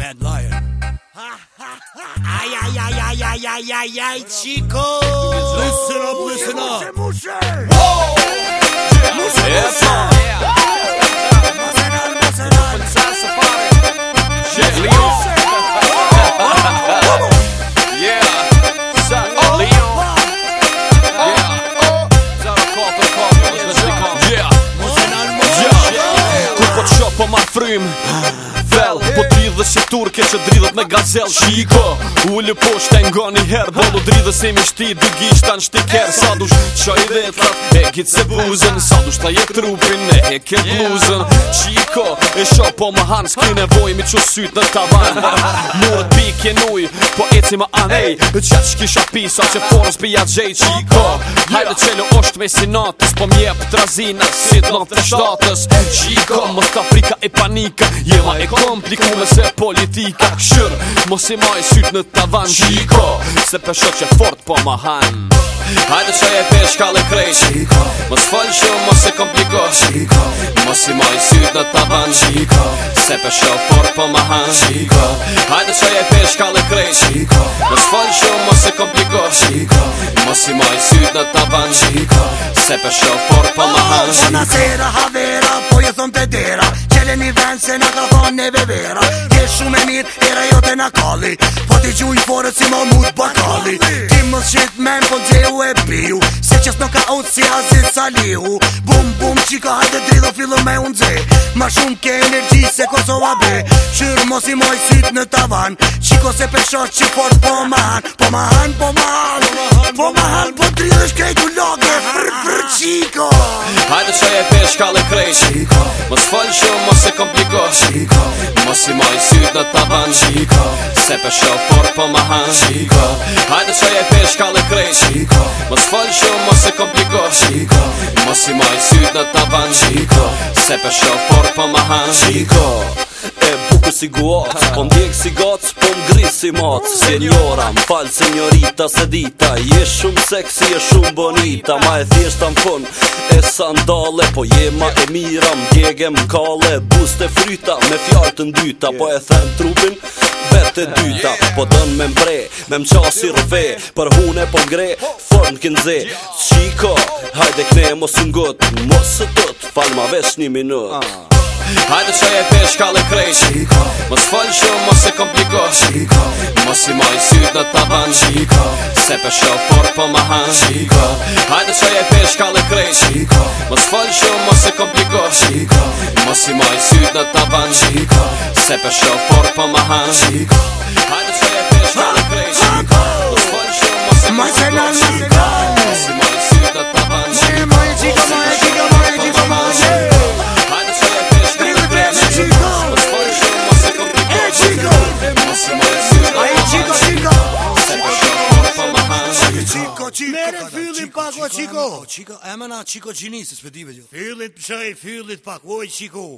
Mad Lion. ay, ay, ay, ay, ay, ay, ay, ay, Chico. Listen up, listen up. Whoa! Yes, Jet Leon. Yeah. Son oh, Yeah. Oh, yeah. Купа чопа dhe turke kje që dridhët me gazel Shiko, u li po shtajnë nga një herë Bolo dridhët se mi shti, du gisht shti kërë Sa dush qa i vetrat, e kit se buzën Sa dush ta je trupin, e e kje bluzën Shiko, e sho po më hanë Ski nevoj mi që sytë në tavan Murët pi nuj, po e cima anej E qatë shkisha pi, sa që forës pi atë gjej Shiko, hajde qelo është me sinatës Po mje për trazina, sitë në të shtatës Shiko, frika e panika Jema e komplikume se politika këshyr Mos i maj syt në tavan Qiko Se pesho që fort po ma han Hajde që e pesh ka le krej Qiko Mos fal shumë mos e kompliko Qiko Mos i maj syt në tavan Qiko Se pesho fort po ma han Qiko Hajde që e pesh ka le krej Qiko Mos fal shumë mos e kompliko Qiko Mos i maj syt në tavan Qiko Se pesho fort po ma han Qiko Zona zera, havera, po jë thonë të dera dalë një ven se në ka thonë një bevera Je shumë e mirë, era jo të në kalli Po t'i gjuj forë si më mutë bakalli Ti më shqit men, po t'gjehu e piju qës në ka unë si hazi salihu Bum bum qika hajde dridho fillu me unë zi Ma shumë ke energji se Kosova be Shyrë mos i moj syt në tavan Qiko se pesho që fort po ma han Po ma han, po ma han Po ma han, po dridho shkejtu loge Frr, frr, qiko Hajde që e pesh ka le krej Qiko Mos fol shumë, mos e kompliko Qiko Mos i moj syt në tavan Qiko Se pesho fort po ma han Qiko Hajde që e pesh ka le krej Mos i moj në tavan Qiko Se për shofor për po ma han Qiko E bukë si guat Po ndjek si gac Po ngri si mat Senjora më fal senjorita se dita Je shumë seksi Je shumë bonita Ma e thjeshta më E sandale Po je ma e mira Më djege kale Buste fryta Me fjartë dyta Po e them Po e them trupin vetë e dyta Po dënë me mbre, me si rëve Për hune po ngre, formë kënë zë Qiko, hajde këne mos në ngut Mos e tëtë, falë ma vesh një minut Hajde që e pesh kallë krej Qiko, mos falë shumë, mos e kompliko Qiko, mos i majsi shkojt në taban Qiko Se për shofor për po ma han Qiko Hajde që e për shkallë krej Mos falj shumë mos e kompliko Qiko Mos i moj syt në taban Qiko Se për shofor për po ma han o chico chico emana chico ginis spedive io fylli të shaj fylli të pakoj chico